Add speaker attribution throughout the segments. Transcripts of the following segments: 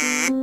Speaker 1: Thank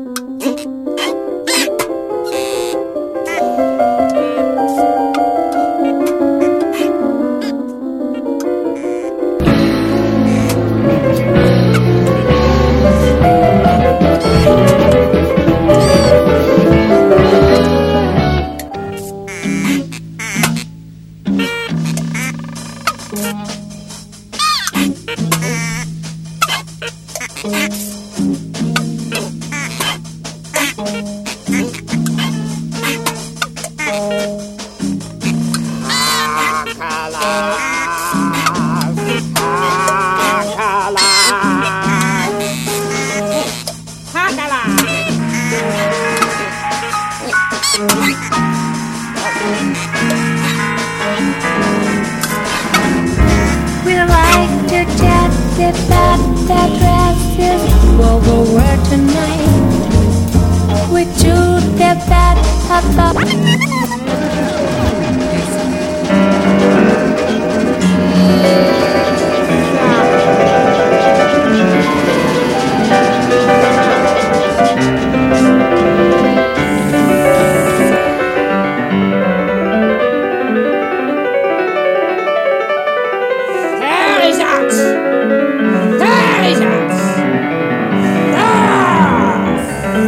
Speaker 2: about the dresses, well, the words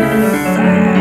Speaker 1: Bye.